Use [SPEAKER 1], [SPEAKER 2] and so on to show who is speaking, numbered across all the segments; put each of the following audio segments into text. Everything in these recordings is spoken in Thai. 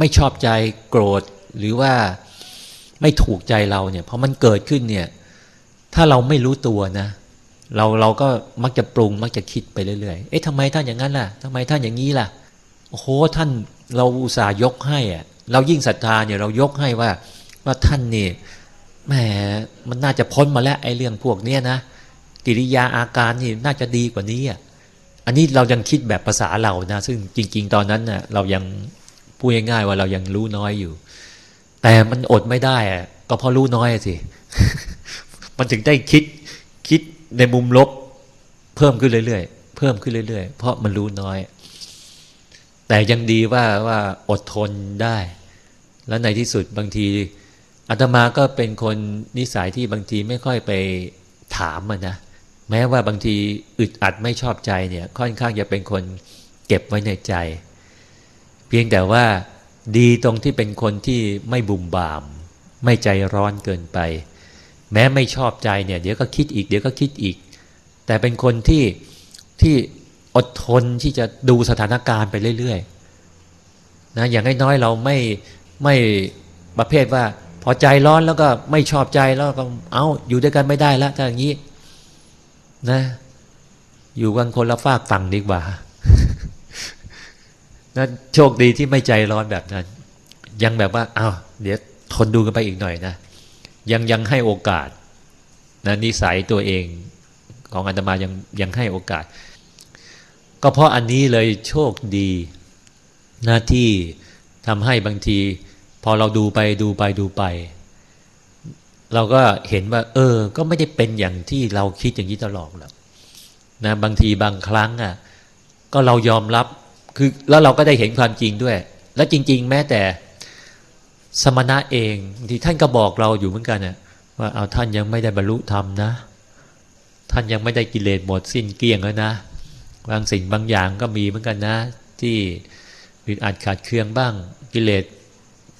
[SPEAKER 1] ไม่ชอบใจโกรธหรือว่าไม่ถูกใจเราเนี่ยพอมันเกิดขึ้นเนี่ย ถ้าเราไม่รู้ตัวนะ เราเราก็มักจะปรุงมักจะคิดไปเรื่อยๆ เอ๊ะทำไมท่านอย่างนั้นล่ะทำไมท่านอย่างนี้ล่ะโอ้โหท่านเราอุตส่าห์ยกให้อะเรายิ่งศรัทธาเนี่ยเรายกให้ว่าว่าท่านนี่แหมมันน่าจะพ้นมาแล้วไอ้เรื่องพวกเนี้ยนะกิริยาอาการนี่น่าจะดีกว่านี้อะอันนี้เรายังคิดแบบภาษาเรานะ ซึ่งจริง ๆ ตอนนั้นน่ะเรายัง พูดง่ายๆว่าเรายังรู้น้อยอยู่ แต่มันอดไม่ได้อะก็เพราะรู้น้อยสิ มันถึงได้คิดคิดในมุมลบ เพิ่มขึ้นเรื่อยๆเพิ่มขึ้นเรื่อยๆ เพราะมันรู้น้อย แต่ยังดีว่าว่าอดทนได้ แล้วในที่สุดบางทีอาตมาก็เป็นคนนิสัยที่บางทีไม่ค่อยไปถามมันนะแม้ว่าบางทีอึดอัดไม่ชอบใจเนี่ย ค่อนข้างจะเป็นคนเก็บไว้ในใจ เพียงแต่ว่าดีตรงที่เป็นคนที่ไม่บุ่มบาม ไม่ใจร้อนเกินไป แม้ไม่ชอบใจเนี่ยเดี๋ยวก็คิดอีกเดี๋ยวก็คิดอีก แต่เป็นคนที่ที่อดทนที่จะดูสถานการณ์ไปเรื่อยๆนะอย่างน้อยๆเราไม่ไม่ประเภทว่า พอใจร้อนแล้วก็ไม่ชอบใจแล้วก็เอาอยู่ด้วยกันไม่ได้ล้วถ้าอย่างนี้นะอยู่กันคนละฝากฝั่งดีกว่า นะโชคดีที่ไม่ใจร้อนแบบนั้น ยังแบบว่าเอา้าเดี๋ยวทนดูกันไปอีกหน่อยนะ ยังยังให้โอกาสนะนิสัยตัวเองของอาตมายังยังให้โอกาส ก็เพราะอันนี้เลยโชคดีหน้าที่ทำให้บางที พอเราดูไปดูไปดูไป เราก็เห็นว่า เออ ก็ไม่ได้เป็นอย่างที่เราคิดอย่างนี้ตลอดหรอกนะบางทีบางครั้งอะ ก็เรายอมรับ คือแล้วเราก็ได้เห็นความจริงด้วย และจริง ๆ แม้แต่สมณะเองที่ท่านก็บอกเราอยู่เหมือนกันน่ะว่าเอาท่านยังไม่ได้บรรลุธรรมนะ ท่านยังไม่ได้กิเลสหมดสิ้นเกลี้ยงแล้วนะ บางสิ่งบางอย่างก็มีเหมือนกันนะ ที่อึดอัดขาดเคืองบ้าง กิเลส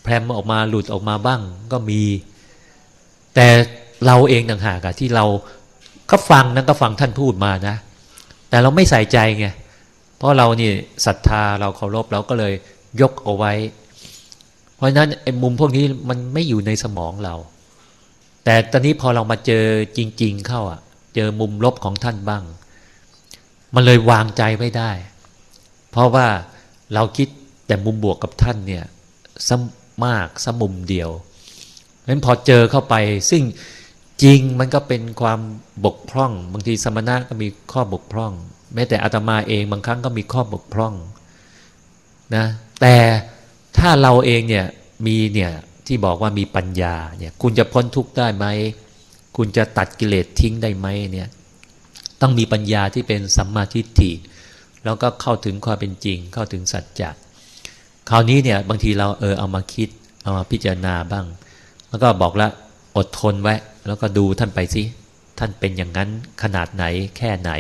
[SPEAKER 1] แพรมออกมาหลุดออกมาบ้างก็มี แต่เราเองต่างหากที่เราก็ฟังนั้นก็ฟังท่านพูดมานะ แต่เราไม่ใส่ใจไง เพราะเรานี่ศรัทธาเราเคารพเราก็เลยยกเอาไว้ เพราะฉะนั้นไอ้มุมพวกนี้มันไม่อยู่ในสมองเรา แต่ตอนนี้พอเรามาเจอจริง ๆ เข้าอะ เจอมุมลบของท่านบ้าง มันเลยวางใจไม่ได้ เพราะว่าเราคิดแต่มุมบวกกับท่านเนี่ยสมากสมุมเดียวเพราะฉะนั้นพอเจอเข้าไปซึ่งจริงมันก็เป็นความบกพร่อง บางทีสมณะก็มีข้อบกพร่อง แม้แต่อาตมาเองบางครั้งก็มีข้อบกพร่องนะแต่ถ้าเราเองเนี่ยมีเนี่ยที่บอกว่ามีปัญญาเนี่ยคุณจะพ้นทุกข์ได้ไหมคุณจะตัดกิเลสทิ้งได้ไหมเนี่ยต้องมีปัญญาที่เป็นสัมมาทิฏฐิแล้วก็เข้าถึงความเป็นจริง เข้าถึงสัจจะคราวนี้เนี่ยบางทีเราเออเอามาคิดเอามาพิจารณาบ้าง แล้วก็บอกละอดทนไว้ แล้วก็ดูท่านไปสิท่านเป็นอย่างนั้นขนาดไหนแค่ไหน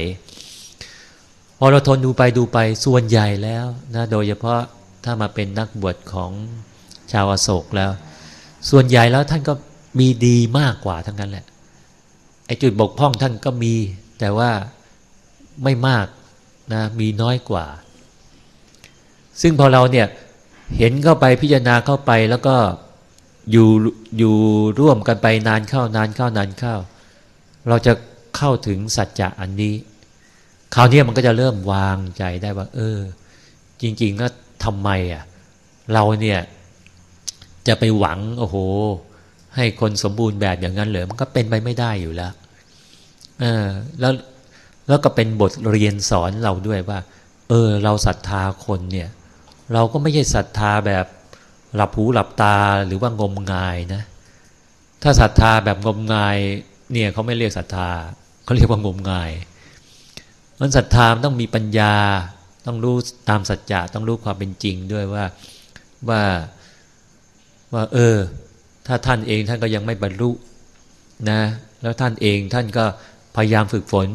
[SPEAKER 1] พอเราทนดูไปดูไปส่วนใหญ่แล้วนะโดยเฉพาะถ้ามาเป็นนักบวชของชาวอโศกแล้ว ส่วนใหญ่แล้วท่านก็มีดีมากกว่าทั้งนั้นแหละไอ้จุดบกพร่องท่านก็มี แต่ว่าไม่มากนะมีน้อยกว่า ซึ่งพอเราเนี่ยเห็นเข้าไปพิจารณาเข้าไปแล้วก็อยู่อยู่ร่วมกันไปนานเข้านานเข้านานเข้า เราจะเข้าถึงสัจจะอันนี้ คราวนี้มันก็จะเริ่มวางใจได้ว่า เออ จริง ๆ ก็ทำไมอะ เราเนี่ย จะไปหวัง โอ้โห ให้คนสมบูรณ์แบบอย่างนั้นเหรอมันก็เป็นไปไม่ได้อยู่แล้วเออแล้วแล้วก็เป็นบทเรียนสอนเราด้วยว่า เออ เราศรัทธาคนเนี่ย เราก็ไม่ใช่ศรัทธาแบบหลับหูหลับตาหรือว่างมงายนะ ถ้าศรัทธาแบบงมงาย เนี่ยเขาไม่เรียกศรัทธาเขาเรียกว่างมงาย มันศรัทธาต้องมีปัญญา ต้องรู้ตามสัจจะต้องรู้ความเป็นจริงด้วยว่าว่าว่า เออ ถ้าท่านเองท่านก็ยังไม่บรรลุนะ แล้วท่านเองท่านก็พยายามฝึกฝน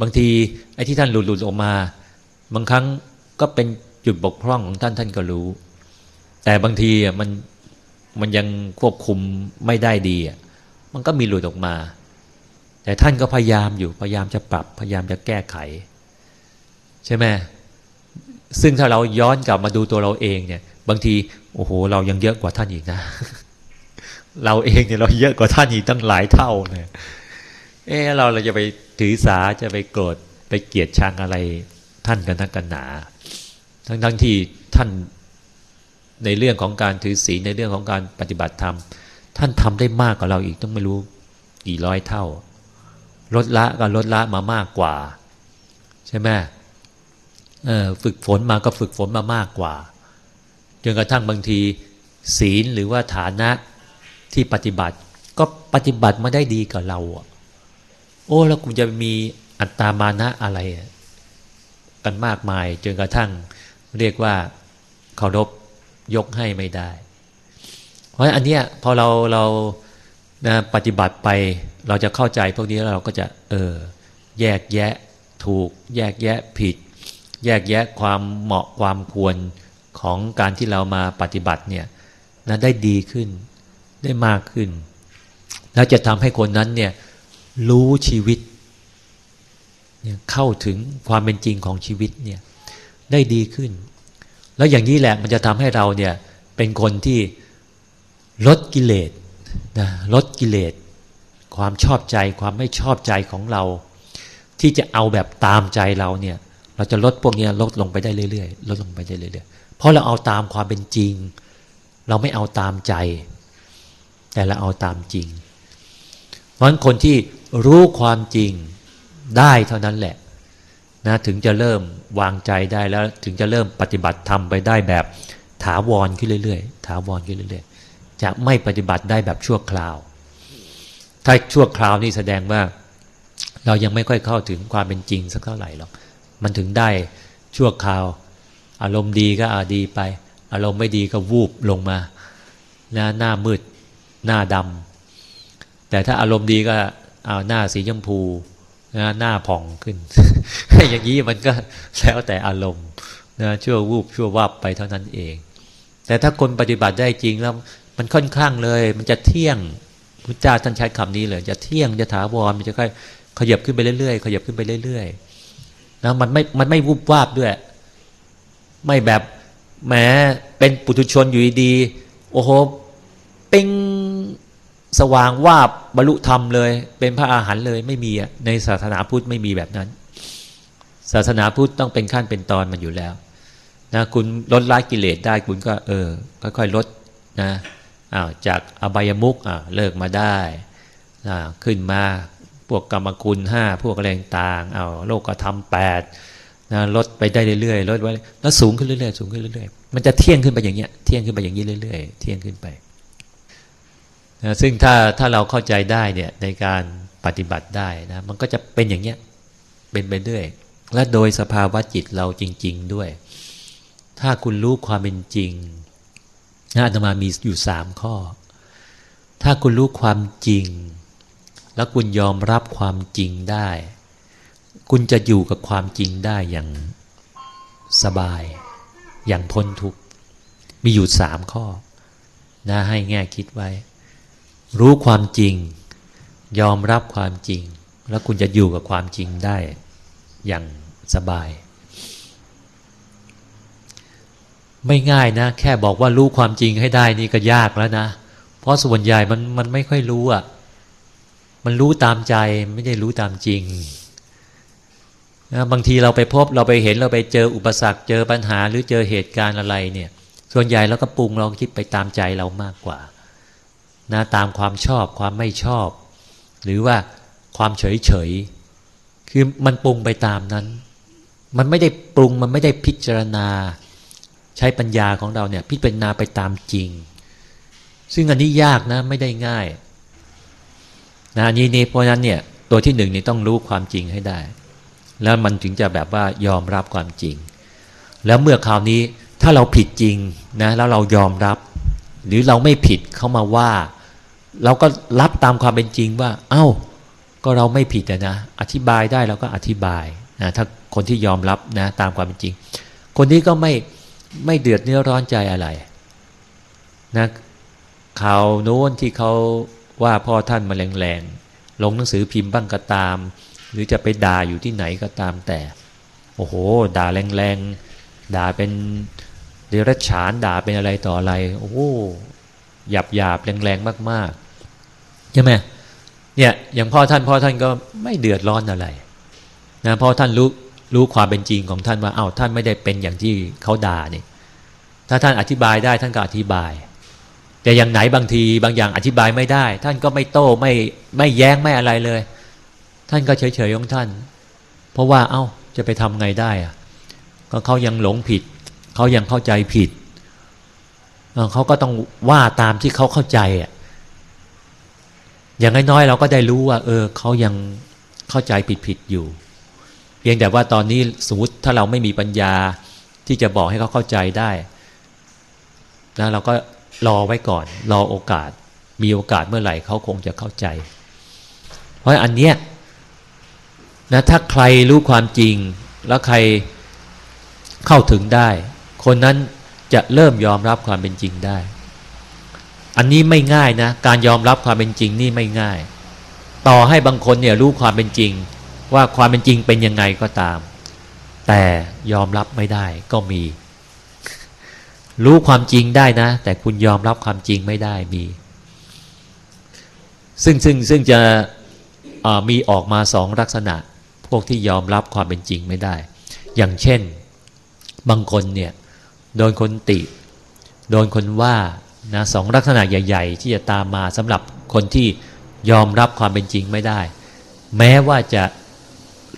[SPEAKER 1] บางทีไอ้ที่ท่านหลุดหลุดออกมา บางครั้งก็เป็นจุดบกพร่องของท่านท่านก็รู้ แต่บางทีอะมันมันยังควบคุมไม่ได้ดีอะมันก็มีหลุดออกมา แต่ท่านก็พยายามอยู่พยายามจะปรับพยายามจะแก้ไข ใช่ไหมซึ่งถ้าเราย้อนกลับมาดูตัวเราเองเนี่ย บางทีโอ้โห เรายังเยอะกว่าท่านอีกนะ เราเองเนี่ยเราเยอะกว่าท่านอีกตั้งหลายเท่าเนี่ยเออเราเราจะไปถือสาจะไปโกรธไปเกลียดชังอะไรท่านกันนักกันหนา ทั้งทั้งที่ท่านในเรื่องของการถือศีลในเรื่องของการปฏิบัติธรรม ท่านทำได้มากกว่าเราอีกต้องไม่รู้กี่ร้อยเท่า ลดละก็ลดละมามากกว่า ใช่ไหม ฝึกฝนมาก็ฝึกฝนมามากกว่าจนกระทั่งบางที ศีลหรือว่าฐานะที่ปฏิบัติ ก็ปฏิบัติมาได้ดีกับเราโอ้แล้วกูจะมีอัตตามานะอะไร กันมากมายจนกระทั่งเรียกว่าเคารพยกให้ไม่ได้ เพราะอันเนี้ยพอเราเรานะปฏิบัติไปเราจะเข้าใจพวกนี้แล้วเราก็จะเออแยกแยะถูกแยกแยะผิด แยกแยะความเหมาะความควรของการที่เรามาปฏิบัติเนี่ยนะได้ดีขึ้นได้มากขึ้น แล้วจะทำให้คนนั้นเนี่ยรู้ชีวิตเนี่ยเข้าถึงความเป็นจริงของชีวิตเนี่ยได้ดีขึ้น แล้วอย่างนี้แหละมันจะทำให้เราเนี่ยเป็นคนที่ลดกิเลสนะลดกิเลส ความชอบใจความไม่ชอบใจของเรา ที่จะเอาแบบตามใจเราเนี่ย เราจะลดพวกนี้ลดลงไปได้เรื่อยๆลดลงไปได้เรื่อยๆเพราะเราเอาตามความเป็นจริง เราไม่เอาตามใจ แต่เราเอาตามจริง เพราะฉะนั้นคนที่รู้ความจริงได้เท่านั้นแหละนะถึงจะเริ่มวางใจได้แล้วถึงจะเริ่มปฏิบัติทำไปได้แบบถาวรขึ้นเรื่อยๆถาวรขึ้นเรื่อยๆ จะไม่ปฏิบัติได้แบบชั่วคราว ถ้าชั่วคราวนี่แสดงว่า เรายังไม่ค่อยเข้าถึงความเป็นจริงสักเท่าไหร่หรอก มันถึงได้ชั่วคราว อารมณ์ดีก็อาดีไป อารมณ์ไม่ดีก็วูบลงมาหน้าหน้ามืด หน้าดำแต่ถ้าอารมณ์ดีก็เอาหน้าสีชมพูนะหน้าผ่องขึ้น อย่างนี้มันก็แล้วแต่อารมณ์นะชั่ววูบชั่ววับไปเท่านั้นเอง แต่ถ้าคนปฏิบัติได้จริงแล้ว มันค่อนข้างเลย มันจะเที่ยงพุทธเจ้าท่านใช้คำนี้เลย จะเที่ยงจะถาวรมันจะค่อยขยับขึ้นไปเรื่อยๆขยับขึ้นไปเรื่อยๆ นะมันไม่มันไม่วูบวาบด้วย ไม่แบบแหมเป็นปุถุชนอยู่ดีโอ้โหปิงสว่างวาบบรรลุธรรมเลย เป็นพระอาหารเลยไม่มีอะในศาสนาพุทธไม่มีแบบนั้น ศาสนาพุทธต้องเป็นขั้นเป็นตอนมันอยู่แล้วนะคุณลดละกิเลสได้คุณก็เออค่อยๆลดนะอ้าวจากอบายมุกอ่าเลิกมาได้อ่าขึ้นมา พวกกรรมคุณห้าพวกแรงต่างเอาโลกธรรมแปดนะลดไปได้เรื่อยๆลดไว้แล้วสูงขึ้นเรื่อยๆสูงขึ้นเรื่อยๆมันจะเที่ยงขึ้นไปอย่างเงี้ยเที่ยงขึ้นไปอย่างนี้เรื่อยๆ เที่ยงขึ้นไปนะซึ่งถ้าถ้าเราเข้าใจได้เนี่ยในการปฏิบัติได้นะมันก็จะเป็นอย่างเนี้ยเป็นไปเรื่อยและโดยสภาวะจิตเราจริง ๆด้วย ถ้าคุณรู้ความเป็นจริงนะอาตมามีอยู่สามข้อ ถ้าคุณรู้ความจริง แล้วคุณยอมรับความจริงได้ คุณจะอยู่กับความจริงได้อย่างสบาย อย่างพ้นทุกข์มีอยู่สามข้อนะให้แง่คิดไว้ รู้ความจริง ยอมรับความจริง แล้วคุณจะอยู่กับความจริงได้ อย่างสบาย ไม่ง่ายนะ แค่บอกว่ารู้ความจริงให้ได้นี่ก็ยากแล้วนะ เพราะส่วนใหญ่มันมันไม่ค่อยรู้อะ่ะ มันรู้ตามใจไม่ได้รู้ตามจริงนะบางทีเราไปพบเราไปเห็นเราไปเจออุปสรรคเจอปัญหาหรือเจอเหตุการณ์อะไรเนี่ย ส่วนใหญ่เราก็ปรุงเราคิดไปตามใจเรามากกว่านะตามความชอบความไม่ชอบ หรือว่าความเฉยเฉยคือมันปรุงไปตามนั้น มันไม่ได้ปรุงมันไม่ได้พิจารณา ใช้ปัญญาของเราเนี่ยพิจารณาไปตามจริง ซึ่งอันนี้ยากนะไม่ได้ง่าย นะนี้นี่เพราะนั้นเนี่ยตัวที่หนึ่งนี่ต้องรู้ความจริงให้ได้ แล้วมันถึงจะแบบว่ายอมรับความจริง แล้วเมื่อคราวนี้ถ้าเราผิดจริงนะแล้วเรายอมรับ หรือเราไม่ผิดเข้ามาว่า เราก็รับตามความเป็นจริงว่า เอา้า ก็เราไม่ผิดนะ อธิบายได้เราก็อธิบายนะถ้าคนที่ยอมรับนะตามความเป็นจริง คนนี้ก็ไม่ไม่เดือดเนื้อร้อนใจอะไรนะข่าวโน้นที่เขา ว่าพ่อท่านมาแรงๆลงหนังสือพิมพ์บ้างก็ตาม หรือจะไปด่าอยู่ที่ไหนก็ตามแต่ โอ้โห ด่าแรงๆด่าเป็นเดรัจฉานด่าเป็นอะไรต่ออะไร โอ้หยาบหยาบแรงแรงมากๆใช่ไหมเนี่ยอย่างพ่อท่านพ่อท่านก็ไม่เดือดร้อนอะไรนะพ่อท่านรู้รู้ความเป็นจริงของท่านว่าเอา้าท่านไม่ได้เป็นอย่างที่เขาด่านี่ถ้าท่านอธิบายได้ท่านก็อธิบาย แต่อย่างไหนบางทีบางอย่างอธิบายไม่ได้ ท่านก็ไม่โต้ไม่ไม่แย้งไม่อะไรเลย ท่านก็เฉยๆของท่าน เพราะว่าเอา้าจะไปทำไงได้อะก็เขายังหลงผิด เขายังเข้าใจผิดเขาก็ต้องว่าตามที่เขาเข้าใจอะอย่างน้อยๆเราก็ได้รู้ว่า เออเขายังเข้าใจผิดๆอยู่ เพียงแต่ว่าตอนนี้สมมติถ้าเราไม่มีปัญญาที่จะบอกให้เขาเข้าใจได้นะเราก็ รอไว้ก่อน รอโอกาส มีโอกาสเมื่อไหร่เขาคงจะเข้าใจ เพราะอันเนี้ยนะถ้าใครรู้ความจริงแล้วใครเข้าถึงได้ คนนั้นจะเริ่มยอมรับความเป็นจริงได้ อันนี้ไม่ง่ายนะ การยอมรับความเป็นจริงนี่ไม่ง่าย ต่อให้บางคนเนี่ยรู้ความเป็นจริง ว่าความเป็นจริงเป็นยังไงก็ตาม แต่ยอมรับไม่ได้ก็มี รู้ความจริงได้นะ แต่คุณยอมรับความจริงไม่ได้มี ซึ่งซึ่งซึ่งจะมีออกมาสองลักษณะ พวกที่ยอมรับความเป็นจริงไม่ได้ อย่างเช่น บางคนเนี่ยโดนคนติ โดนคนว่านะสองลักษณะใหญ่ ๆ ที่จะตามมาสำหรับคนที่ยอมรับความเป็นจริงไม่ได้ แม้ว่าจะ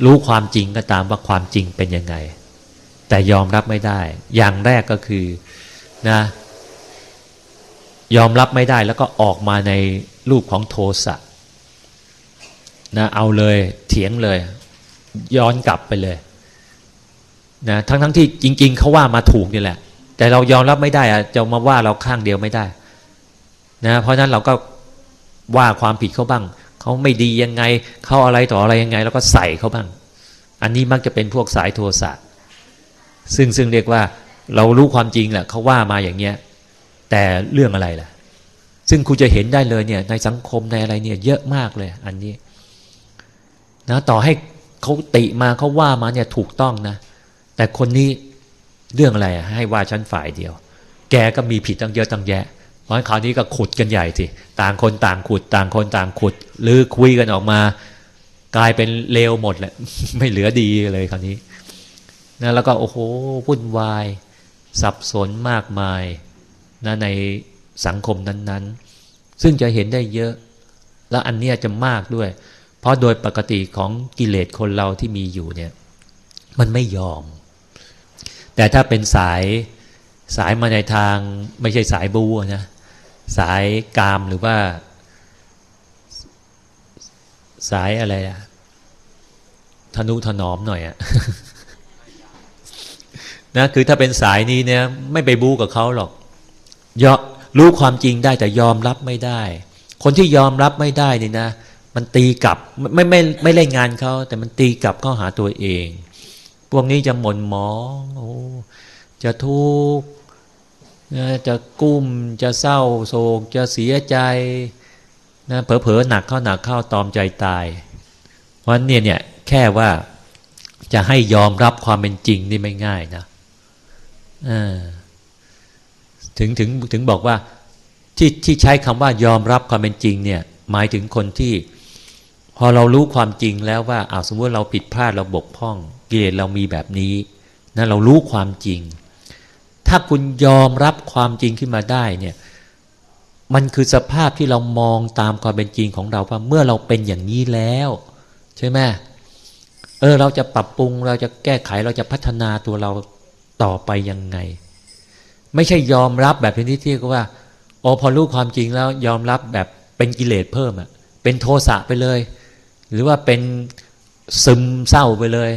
[SPEAKER 1] รู้ความจริงก็ตามว่าความจริงเป็นยังไง แต่ยอมรับไม่ได้ อย่างแรกก็คือ นะยอมรับไม่ได้แล้วก็ออกมาในรูปของโทสะนะเอาเลยเถียงเลย ย้อนกลับไปเลยนะทั้งทั้งที่จริง ๆเขาว่ามาถูกนี่แหละ แต่เรายอมรับไม่ได้อะจะมาว่าเราข้างเดียวไม่ได้นะเพราะนั้นเราก็ว่าความผิดเขาบ้างเขาไม่ดียังไงเขาอะไรต่ออะไรยังไง แล้วก็ใส่เขาบ้าง อันนี้มักจะเป็นพวกสายโทสะซึ่งซึ่งเรียกว่า เรารู้ความจริงแหละเขาว่ามาอย่างเงี้ย แต่เรื่องอะไรล่ะ ซึ่งคุณจะเห็นได้เลยเนี่ย ในสังคมในอะไรเนี่ย เยอะมากเลย อันนี้นะต่อให้เขาติมาเขาว่ามาเนี่ยถูกต้องนะ แต่คนนี้เรื่องอะไรให้ว่าฉันฝ่ายเดียว แกก็มีผิดตั้งเยอะตั้งแยะ เพราะคราวนี้ก็ขุดกันใหญ่สิต่างคนต่างขุด ต่างคนต่างขุดหรือคุยกันออกมา กลายเป็นเลวหมดแหละไม่เหลือดีเลยคราวนี้นะแล้วก็โอ้โหวุ่นวาย สับสนมากมายนะในสังคมนั้นๆ ซึ่งจะเห็นได้เยอะ และอันนี้จะมากด้วย เพราะโดยปกติของกิเลสคนเราที่มีอยู่เนี่ย มันไม่ยอม แต่ถ้าเป็นสายสายมาในทางไม่ใช่สายบูนะสายกามหรือว่า สายอะไรอะทนุถนอมหน่อยอะ นะคือถ้าเป็นสายนี้เนี่ยไม่ไปบู๊กับเขาหรอกยอรู้ความจริงได้แต่ยอมรับไม่ได้ คนที่ยอมรับไม่ได้นี่นะ มันตีกลับไม่ไม่ไม่เล่นงานเขาแต่มันตีกลับเข้าหาตัวเอง พวกนี้จะหม่นหมองโอ้จะทุกข์จะกุ้มจะเศร้าโศก จะเสียใจนะเผลอๆหนักเข้าหนักเข้าตอมใจตาย เพราะเนี่ยเนี่ยแค่ว่าจะให้ยอมรับความเป็นจริงนี่ไม่ง่ายนะ ถึงถึงถึงบอกว่าที่ที่ใช้คำว่ายอมรับความเป็นจริงเนี่ย หมายถึงคนที่ พอเรารู้ความจริงแล้วว่าอาสมมติเราผิดพลาดเราบกพร่อง กิเลสเรามีแบบนี้นะเรารู้ความจริง ถ้าคุณยอมรับความจริงขึ้นมาได้เนี่ยมันคือสภาพที่เรามองตามความเป็นจริงของเราว่าเมื่อเราเป็นอย่างนี้แล้ว ใช่ไหมเออเราจะปรับปรุงเราจะแก้ไขเราจะพัฒนาตัวเรา ต่อไปยังไง ไม่ใช่ยอมรับแบบที่ที่ก็ว่าอ๋อพอรู้ความจริงแล้วยอมรับแบบเป็นกิเลสเพิ่มอะเป็นโทสะไปเลย หรือว่าเป็นซึมเศร้าไปเลย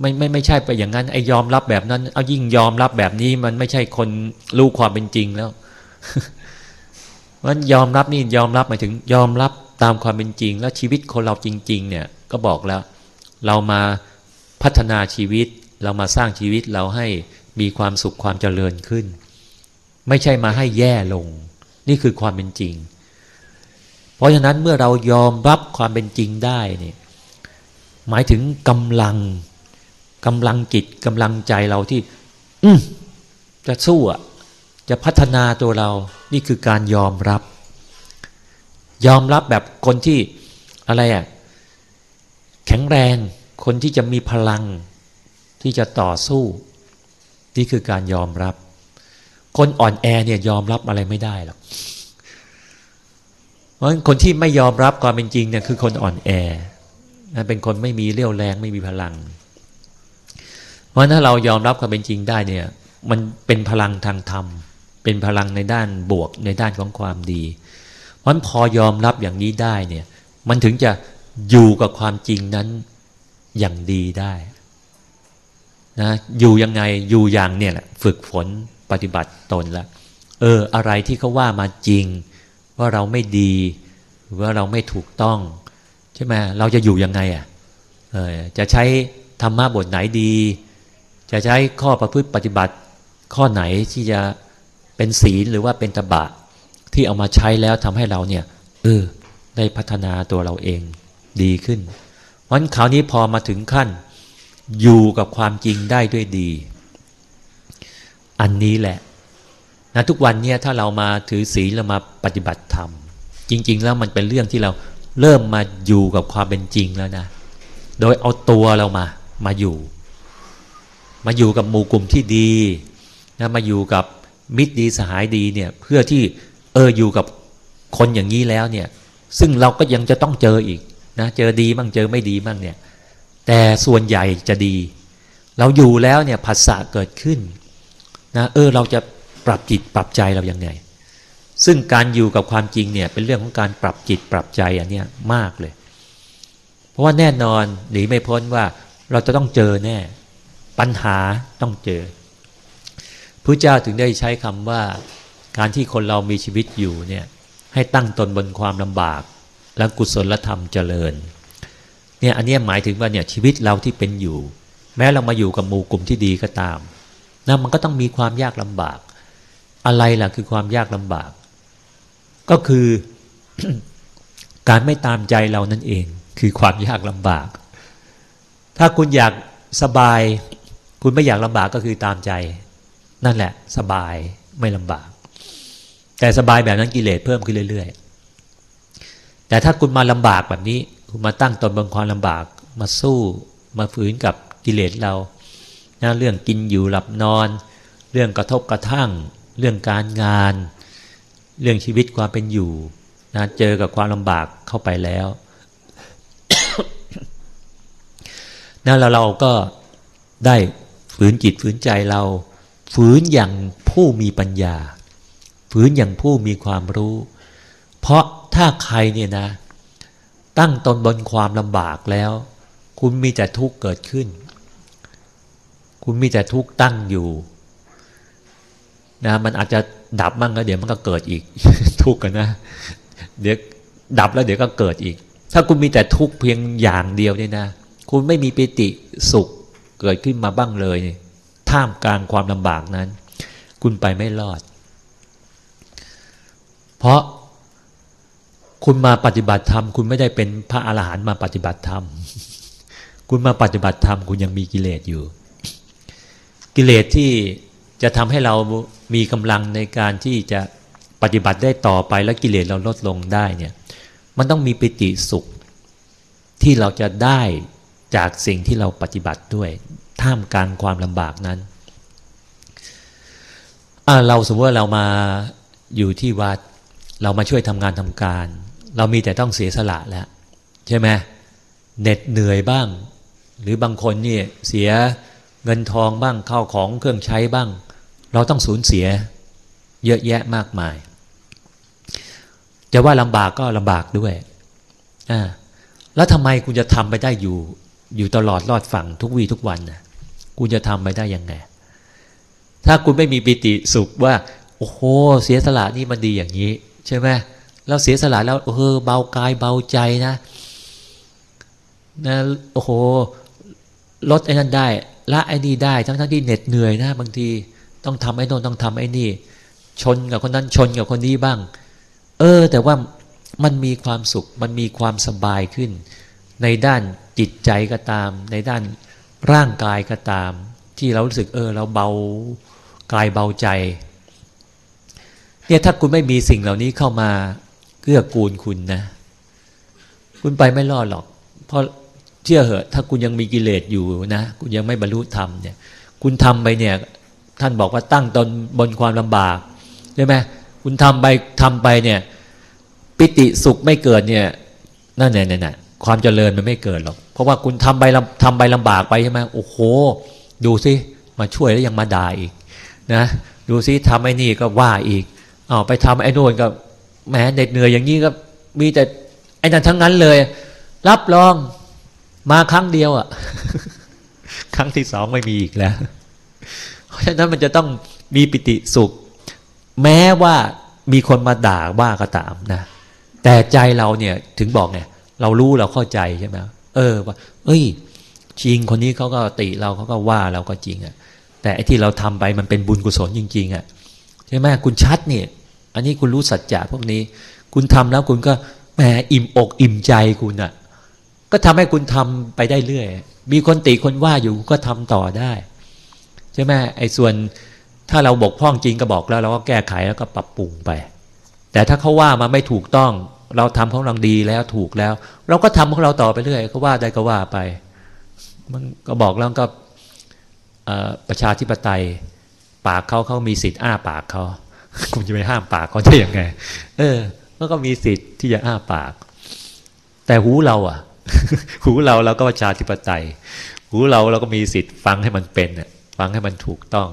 [SPEAKER 1] ไม่ไม่ไม่ใช่ไปอย่างนั้นไอ้ยอมรับแบบนั้น เอายิ่งยอมรับแบบนี้มันไม่ใช่คนรู้ความเป็นจริงแล้วมันยอมรับนี่ยอมรับหมายถึง ยอมรับตามความเป็นจริง แล้วชีวิตคนเราจริง ๆ เนี่ย ก็บอกแล้ว เรามาพัฒนาชีวิต เรามาสร้างชีวิตเราให้มีความสุขความเจริญขึ้น ไม่ใช่มาให้แย่ลง นี่คือความเป็นจริง เพราะฉะนั้นเมื่อเรายอมรับความเป็นจริงได้เนี่ยหมายถึงกำลังกำลังจิตกำลังใจเราที่ อืจะสู้อะจะพัฒนาตัวเรา นี่คือการยอมรับ ยอมรับแบบคนที่อะไรอะแข็งแรง คนที่จะมีพลัง ที่จะต่อสู้ นี่คือการยอมรับ คนอ่อนแอเนี่ยยอมรับอะไรไม่ได้หรอกเพราะฉะนั้นคนที่ไม่ยอมรับความเป็นจริงเนี่ยคือคนอ่อนแอนะเป็นคนไม่มีเรี่ยวแรงไม่มีพลัง เพราะถ้าเรายอมรับความเป็นจริงได้เนี่ย มันเป็นพลังทางธรรม เป็นพลังในด้านบวกในด้านของความดี เพราะพอยอมรับอย่างนี้ได้เนี่ย มันถึงจะอยู่กับความจริงนั้นอย่างดีได้ นะอยู่ยังไงอยู่อย่างเนี่ยแหละฝึกฝนปฏิบัติตนละเออ อะไรที่เขาว่ามาจริง ว่าเราไม่ดีหรือว่าเราไม่ถูกต้อง ใช่ไหมเราจะอยู่ยังไงอะเออจะใช้ธรรมะบทไหนดี จะใช้ข้อประพฤติปฏิบัติข้อไหนที่จะเป็นศีลหรือว่าเป็นตบะ ที่เอามาใช้แล้วทำให้เราเนี่ยเออได้พัฒนาตัวเราเองดีขึ้นวันคราวนี้พอมาถึงขั้น อยู่กับความจริงได้ด้วยดี อันนี้แหละนะทุกวันเนี่ยถ้าเรามาถือศีลเรามาปฏิบัติธรรม จริง ๆ แล้วมันเป็นเรื่องที่เราเริ่มมาอยู่กับความเป็นจริงแล้วนะ โดยเอาตัวเรามามาอยู่ มาอยู่กับหมู่กลุ่มที่ดีนะมาอยู่กับมิตรดีสหายดีเนี่ยเพื่อที่เอออยู่กับคนอย่างนี้แล้วเนี่ย ซึ่งเราก็ยังจะต้องเจออีกนะเจอดีบ้างเจอไม่ดีบ้างเนี่ย แต่ส่วนใหญ่จะดี เราอยู่แล้วเนี่ยภาษาเกิดขึ้นนะเออเราจะปรับจิตปรับใจเราอย่างไง ซึ่งการอยู่กับความจริงเนี่ยเป็นเรื่องของการปรับจิตปรับใจอันเนี้ยมากเลย เพราะว่าแน่นอนหนีไม่พ้นว่าเราจะต้องเจอแน่ ปัญหาต้องเจอพระเจ้าถึงได้ใช้คำว่าการที่คนเรามีชีวิตอยู่เนี่ยให้ตั้งตนบนความลำบากและกุศลธรรมเจริญ เนี่ยอันนี้หมายถึงว่าเนี่ยชีวิตเราที่เป็นอยู่ แม้เรามาอยู่กับหมู่กลุ่มที่ดีก็ตามนะมันก็ต้องมีความยากลำบาก อะไรล่ะคือความยากลำบาก ก็คือการไม่ตามใจเรานั่นเอง คือความยากลำบาก ถ้าคุณอยากสบาย คุณไม่อยากลำบากก็คือตามใจ นั่นแหละ สบายไม่ลำบาก แต่สบายแบบนั้นกิเลสเพิ่มขึ้นเรื่อย ๆ แต่ถ้าคุณมาลำบากแบบนี้ มาตั้งตนบนความลำบาก มาสู้มาฝืนกับกิเลสเรานะเรื่องกินอยู่หลับนอน เรื่องกระทบกระทั่ง เรื่องการงาน เรื่องชีวิตความเป็นอยู่นะเจอกับความลำบากเข้าไปแล้วนะแล้วเราก็ได้ฝืนจิตฝืนใจเรา ฝืนอย่างผู้มีปัญญา ฝืนอย่างผู้มีความรู้ เพราะถ้าใครเนี่ยนะ ตั้งตนบนความลำบากแล้ว คุณมีแต่ทุกข์เกิดขึ้น คุณมีแต่ทุกข์ตั้งอยู่นะมันอาจจะดับมั่งแล้วเดี๋ยวมันก็เกิดอีก ทุกข์กันนะ เดี๋ยวดับแล้วเดี๋ยวก็เกิดอีก ถ้าคุณมีแต่ทุกข์เพียงอย่างเดียวเนี่ยนะ คุณไม่มีปิติสุขเกิดขึ้นมาบ้างเลย ท่ามกลางความลำบากนั้น คุณไปไม่รอด เพราะ คุณมาปฏิบัติธรรมคุณไม่ได้เป็นพระอาหารหันต์มาปฏิบัติธรรม คุณมาปฏิบัติธรรมคุณยังมีกิเลสอยู่ กิเลสที่จะทำให้เรามีกำลังในการที่จะปฏิบัติได้ต่อไปแล้วกิเลสเราลดลงได้เนี่ยมันต้องมีปิติสุข ที่เราจะได้จากสิ่งที่เราปฏิบัติด้วย ท่ามกลางความลำบากนั้นเราสมมติว่าเรามาอยู่ที่วัด เรามาช่วยทำงานทำการ เรามีแต่ต้องเสียสละแล้วใช่ไหมเหน็ดเหนื่อยบ้าง หรือบางคนนี่เสียเงินทองบ้างเข้าของเครื่องใช้บ้าง เราต้องสูญเสีย เยอะแยะมากมาย จะว่าลำบากก็ลำบากด้วยอ่าแล้วทำไมคุณจะทำไปได้อยู่ อยู่ตลอดรอดฝั่งทุกวีทุกวันนะคุณจะทำไปได้ยังไง ถ้าคุณไม่มีปิติสุขว่า โอ้โห เสียสละนี่มันดีอย่างนี้ ใช่ไหม เราเสียสละแล้วเออเบากายเบาใจนะนะโอ้โหลดไอ้นั่นได้ ละไอ้นี่ได้ ทั้งทั้งที่เหน็ดเหนื่อยนะบางทีต้องทำไอ้นนต้องทำไอ้นี่ ชนกับคนนั้นชนกับคนนี้บ้าง เออ แต่ว่ามันมีความสุขมันมีความสบายขึ้น ในด้านจิตใจก็ตาม ในด้านร่างกายก็ตาม ที่เรารู้สึกเออ เราเบากายเบาใจเนี่ยถ้าคุณไม่มีสิ่งเหล่านี้เข้ามา กื้อกูลคุณนะ คุณไปไม่รอดหรอก เพราะเชื่อเหอะ ถ้าคุณยังมีกิเลสอยู่นะ คุณยังไม่บรรลุธรรมเนี่ย คุณทำไปเนี่ย ท่านบอกว่าตั้งตนบนความลำบากใช่ไหมคุณทำไปทำไปเนี่ย ปิติสุขไม่เกิดเนี่ยนั่นเนี่ยเนี่ยความเจริญมันไม่เกิดหรอก เพราะว่าคุณทำไปทำไปลำบากไปใช่ไหมโอ้โห ดูสิมาช่วยแล้วยังมาด่าอีก นะ ดูสิทำไอ้นี่ก็ว่าอีกอ๋อไปทำไอ้นู่นก็ แหมเหน็ดเหนื่อยอย่างนี้ก็มีแต่ไอ้นั่นทั้งนั้นเลย รับรองมาครั้งเดียวอะ่ะ ครั้งที่สองไม่มีอีกแล้ว เพราะฉะนั้นมันจะต้องมีปิติสุข แม้ว่ามีคนมาด่าว่าก็ตามนะ แต่ใจเราเนี่ยถึงบอกเนี่ย เรารู้เราเข้าใจใช่ไหมเออว่าเอ้ยจริงคนนี้เขาก็ติเราเขาก็ว่าเราก็จริงอะ่ะ แต่ไอ้ที่เราทำไปมันเป็นบุญกุศลจริง ๆอะ่ะใช่ไหมคุณชัดเนี่ย อันนี้คุณรู้สัจจะพวกนี้ คุณทำแล้วคุณก็แหมอิ่มอกอิ่มใจคุณอะ่ะ ก็ทำให้คุณทำไปได้เรื่อย มีคนติคนว่าอยู่ก็ทำต่อได้ใช่ไหมไอ้ส่วนถ้าเราบกพร่องจริงก็บอกแล้วเราก็แก้ไขแล้วก็ปรับปรุงไป แต่ถ้าเขาว่ามาไม่ถูกต้องเราทำของเราดีแล้วถูกแล้ว เราก็ทำของเราต่อไปเรื่อยเขาว่าได้ก็ว่าไป มันก็บอกแล้วก็ประชาธิปไตย ปากเขาเขามีสิทธิ์อ้าปากเขา คุณจะไปห้ามปากเขาได้ยังไง เออมันก็มีสิทธิ์ที่จะอ้าปาก แต่หูเราอะ หูเราเราก็ประชาธิปไตย หูเราเราก็มีสิทธิ์ฟังให้มันเป็นฟังให้มันถูกต้อง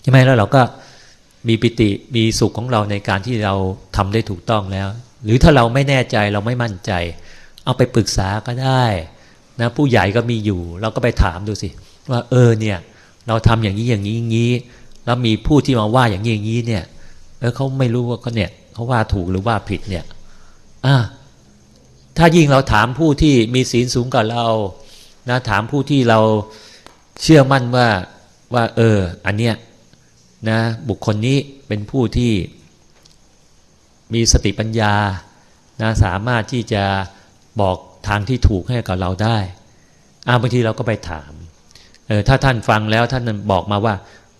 [SPEAKER 1] ใช่ไหมแล้วเราก็มีปิติมีสุขของเราในการที่เราทำได้ถูกต้องแล้ว หรือถ้าเราไม่แน่ใจเราไม่มั่นใจ เอาไปปรึกษาก็ได้นะผู้ใหญ่ก็มีอยู่ เราก็ไปถามดูสิ ว่าเออเนี่ย เราทำอย่างนี้อย่างนี้อย่างนี้ แล้วมีผู้ที่มาว่าอย่างนี้อย่างนี้เนี่ยเออเขาไม่รู้ว่าเขาเนี่ยเขาว่าถูกหรือว่าผิดเนี่ยอ่าถ้ายิ่งเราถามผู้ที่มีศีลสูงกว่าเรานะถามผู้ที่เราเชื่อมั่นว่าว่าเออ อันเนี้ยนะบุคคลนี้เป็นผู้ที่มีสติปัญญานะสามารถที่จะบอกทางที่ถูกให้กับเราได้อาบางทีเราก็ไปถามเออถ้าท่านฟังแล้วท่านบอกมาว่า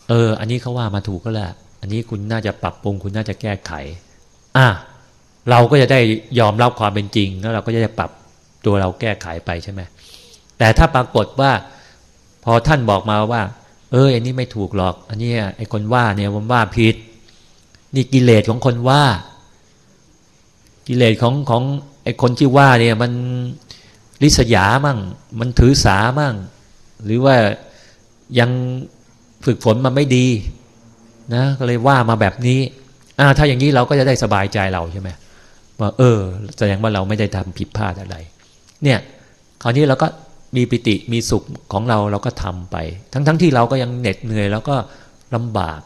[SPEAKER 1] เออ อันนี้เขาว่ามาถูกก็แล้วอันนี้คุณน่าจะปรับปรุง คุณน่าจะแก้ไข อะเราก็จะได้ยอมรับความเป็นจริง แล้วเราก็จะได้ปรับตัวเราแก้ไขไปใช่ไหมแต่ถ้าปรากฏว่า พอท่านบอกมาว่า เอออันนี้ไม่ถูกหรอก อันนี้ไอ้คนว่าเนี่ยมันว่าผิด นี่กิเลสของคนว่า กิเลสของของไอ้คนที่ว่าเนี่ยมันริษยามั่ง มันถือสามั่ง หรือว่ายัง ฝึกฝนมาไม่ดีนะก็เลยว่ามาแบบนี้อ่าถ้าอย่างนี้เราก็จะได้สบายใจเราใช่ไหมว่าเออ แสดงว่าเราไม่ได้ทำผิดพลาดอะไร เนี่ย คราวนี้เราก็มีปิติมีสุขของเราเราก็ทำไป ทั้งๆทที่เราก็ยังเหน็ดเหนื่อยแล้วก็ลำบาก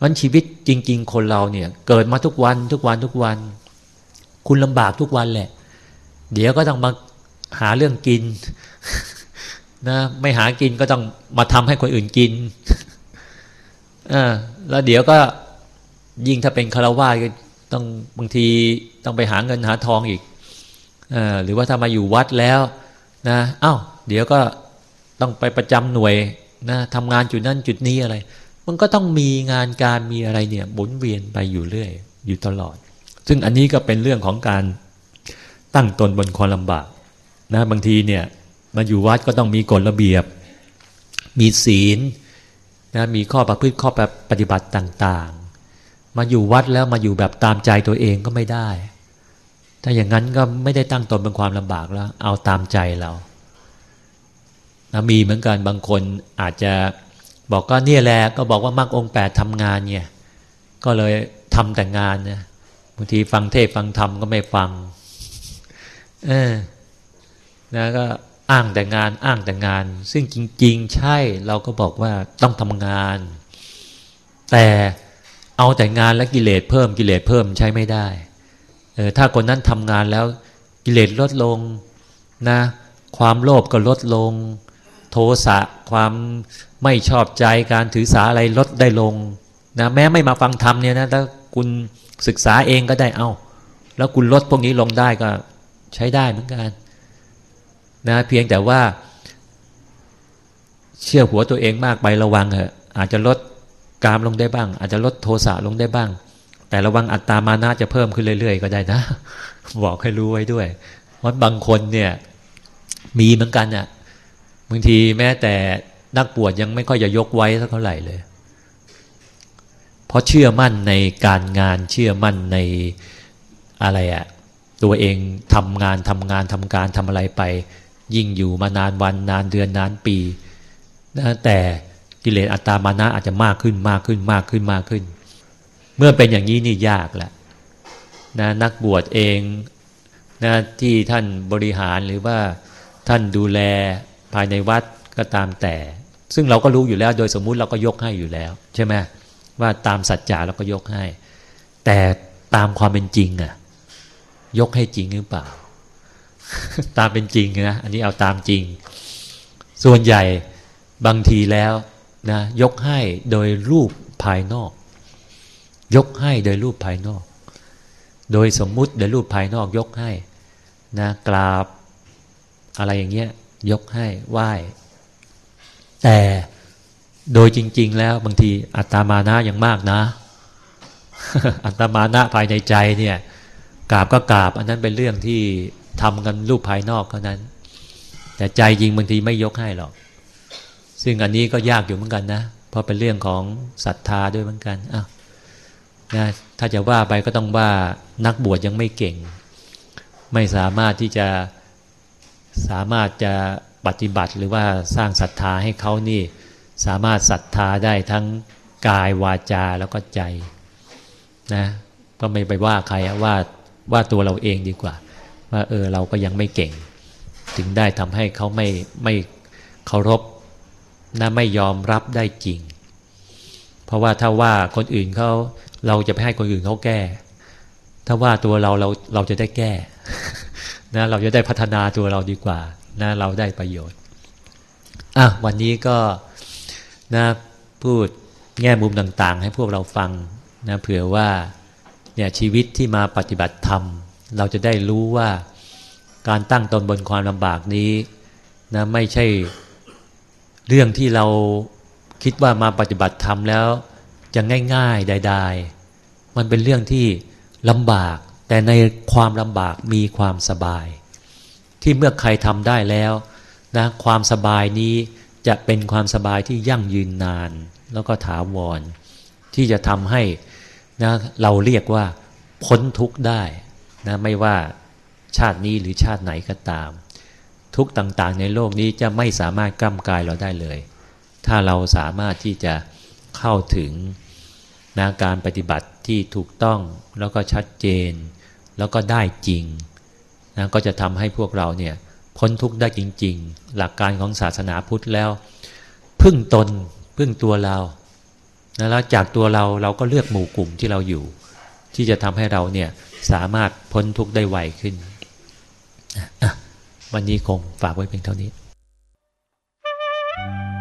[SPEAKER 1] มันชีวิตจริง ๆ คนเราเนี่ย เกิดมาทุกวันทุกวันทุกวัน คุณลำบากทุกวันแหละ เดี๋ยวก็ต้องมาหาเรื่องกิน นะไม่หากินก็ต้องมาทำให้คนอื่นกินอ่าแล้วเดี๋ยวก็ยิ่งถ้าเป็นคารวะก็ต้องบางทีต้องไปหาเงินหาทองอีกอหรือว่าถ้ามาอยู่วัดแล้วนะอา้าวเดี๋ยวก็ต้องไปประจำหน่วยนะทำงานจุดนั้นจุดนี้อะไร มันก็ต้องมีงานการมีอะไรเนี่ยหมุนเวียนไปอยู่เรื่อย อยู่ตลอด ซึ่งอันนี้ก็เป็นเรื่องของการตั้งตนบนความลำบากนะบางทีเนี่ย มาอยู่วัดก็ต้องมีกฎระเบียบ มีศีลนะมีข้อประพฤติข้อปฏิบัติต่างๆ มาอยู่วัดแล้วมาอยู่แบบตามใจตัวเองก็ไม่ได้ ถ้าอย่างนั้นก็ไม่ได้ตั้งตนเป็นความลำบากแล้ว เอาตามใจเรานะมีเหมือนกันบางคนอาจจะบอกก็เนี่ยแหละก็บอกว่ามรรคองแปดทำงานเนี่ยก็เลยทำแต่งานนะบางทีฟังเทศฟังธรรมก็ไม่ฟัง เออนะก็ อ้างแต่งานอ้างแต่งาน ซึ่งจริง ๆ ใช่เราก็บอกว่าต้องทำงาน แต่เอาแต่งานและกิเลสเพิ่มกิเลสเพิ่มใช้ไม่ได้เออถ้าคนนั้นทำงานแล้วกิเลสลดลงนะความโลภก็ลดลง โทสะความไม่ชอบใจการถือสาอะไรลดได้ลงนะแม้ไม่มาฟังธรรมเนี่ยนะถ้าคุณศึกษาเองก็ได้เอา้า แล้วคุณลดพวกนี้ลงได้ก็ใช้ได้เหมือนกัน นะเพียงแต่ว่า เชื่อหัวตัวเองมากไประวังเหอะอาจจะลดกามลงได้บ้าง อาจจะลดโทสะลงได้บ้าง แต่ระวังอัตตามานะจะเพิ่มขึ้นเรื่อย ๆ ก็ได้นะ บอกให้รู้ไว้ด้วยเพราะบางคนเนี่ย มีเหมือนกันอะบางทีแม้แต่นักบวชยังไม่ค่อยจะยกไว้สักเท่าไหร่เลย เพราะเชื่อมั่นในการงานเชื่อมั่นในอะไรอะตัวเองทำงานทำงานทำการทำอะไรไป ยิ่งอยู่มานานวันนานเดือนนานปีนะแต่กิเลสอัตตามานะอาจจะมากขึ้นมากขึ้นมากขึ้นมากขึ้น เมื่อเป็นอย่างนี้นี่ยากแหละนะนักบวชเองนะที่ท่านบริหารหรือว่าท่านดูแลภายในวัดก็ตามแต่ ซึ่งเราก็รู้อยู่แล้วโดยสมมุติเราก็ยกให้อยู่แล้ว ใช่ไหมว่าตามสัจจะเราก็ยกให้ แต่ตามความเป็นจริงอะยกให้จริงหรือเปล่า ตามเป็นจริงนะ อันนี้เอาตามจริง ส่วนใหญ่บางทีแล้วนะยกให้โดยรูปภายนอก ยกให้โดยรูปภายนอก โดยสมมุติโดยรูปภายนอกยกให้นะกราบอะไรอย่างเงี้ยยกให้ไหว้แต่โดยจริง ๆ แล้วบางทีอัตามานะยังมากนะ อัตตามานะภายในใจเนี่ยกราบก็กราบ อันนั้นเป็นเรื่องที่ ทำกันรูปภายนอกเท่านั้น แต่ใจจริงบางทีไม่ยกให้หรอก ซึ่งอันนี้ก็ยากอยู่เหมือนกันนะ เพราะเป็นเรื่องของศรัทธาด้วยเหมือนกันอ้าวนะถ้าจะว่าไปก็ต้องว่านักบวชยังไม่เก่ง ไม่สามารถที่จะสามารถจะปฏิบัติหรือว่าสร้างศรัทธาให้เขานี่สามารถศรัทธาได้ทั้งกายวาจาแล้วก็ใจนะก็ไม่ไปว่าใครว่าว่าตัวเราเองดีกว่า ว่าเออเราก็ยังไม่เก่ง ถึงได้ทำให้เขาไม่ไม่เคารพนะไม่ยอมรับได้จริง เพราะว่าถ้าว่าคนอื่นเขาเราจะไปให้คนอื่นเขาแก้ ถ้าว่าตัวเราเราเราจะได้แก้นะเราจะได้พัฒนาตัวเราดีกว่านะเราได้ประโยชน์อะวันนี้ก็นะพูดแง่มุมต่างๆ ให้พวกเราฟังนะเผื่อว่าเนี่ยชีวิตที่มาปฏิบัติธรรม เราจะได้รู้ว่าการตั้งตนบนความลำบากนี้นะไม่ใช่เรื่องที่เราคิดว่ามาปฏิบัติธรรมแล้ว จะง่ายๆใดๆมันเป็นเรื่องที่ลำบาก แต่ในความลำบากมีความสบาย ที่เมื่อใครทำได้แล้วนะความสบายนี้จะเป็นความสบายที่ยั่งยืนนาน แล้วก็ถาวรที่จะทำให้นะเราเรียกว่าพ้นทุกข์ได้ นะไม่ว่าชาตินี้หรือชาติไหนก็ตาม ทุกต่างๆ ในโลกนี้จะไม่สามารถกล้ำกายเราได้เลย ถ้าเราสามารถที่จะเข้าถึงนะการปฏิบัติที่ถูกต้องแล้วก็ชัดเจน แล้วก็ได้จริงนะก็จะทำให้พวกเราเนี่ยพ้นทุกข์ได้จริง ๆ หลักการของศาสนาพุทธแล้ว พึ่งตนพึ่งตัวเรานะแล้วจากตัวเราเราก็เลือกหมู่กลุ่มที่เราอยู่ ที่จะทำให้เราเนี่ยสามารถพ้นทุกข์ได้ไวขึ้น วันนี้คงฝากไว้เพียงเท่านี้
[SPEAKER 2] Thank you.